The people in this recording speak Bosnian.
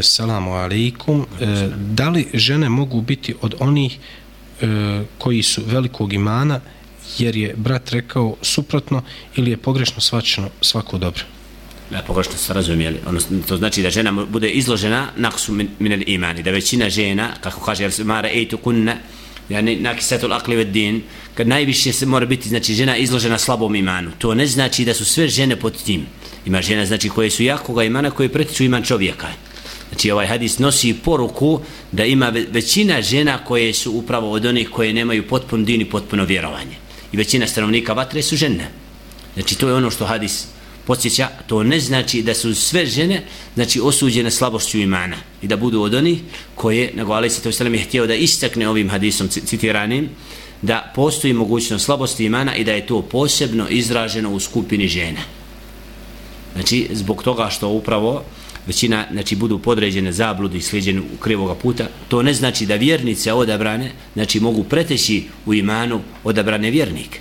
Salamu alaikum. E, da li žene mogu biti od onih e, koji su velikog imana jer je brat rekao suprotno ili je pogrešno svačeno svako dobro? Ja, pogrešno se razumijeli. Odnosno, to znači da žena bude izložena naksu min, min imani. Da većina žena, kako kaže, jer se mara ejtu kunna, ja ne nakisatul akli ved din, kad najviše se mora biti, znači žena izložena slabom imanu. To ne znači da su sve žene pod tim. Ima žena, znači, koje su jakoga imana, koje pretiču iman čovjeka. Znači ovaj hadis nosi poruku da ima većina žena koje su upravo od onih koje nemaju potpun din i potpuno vjerovanje. I većina stanovnika vatre su žene. Znači to je ono što hadis podsjeća. To ne znači da su sve žene znači osuđene slabošću imana. I da budu od onih koje, nego Ali se to je htio da istakne ovim hadisom citiranim, da postoji mogućnost slabosti imana i da je to posebno izraženo u skupini žena. Znači, zbog toga što upravo većina znači budu podređene zabludi i slijedjene u krivoga puta to ne znači da vjernice odabrane znači mogu preteći u imanu odabrane vjernike.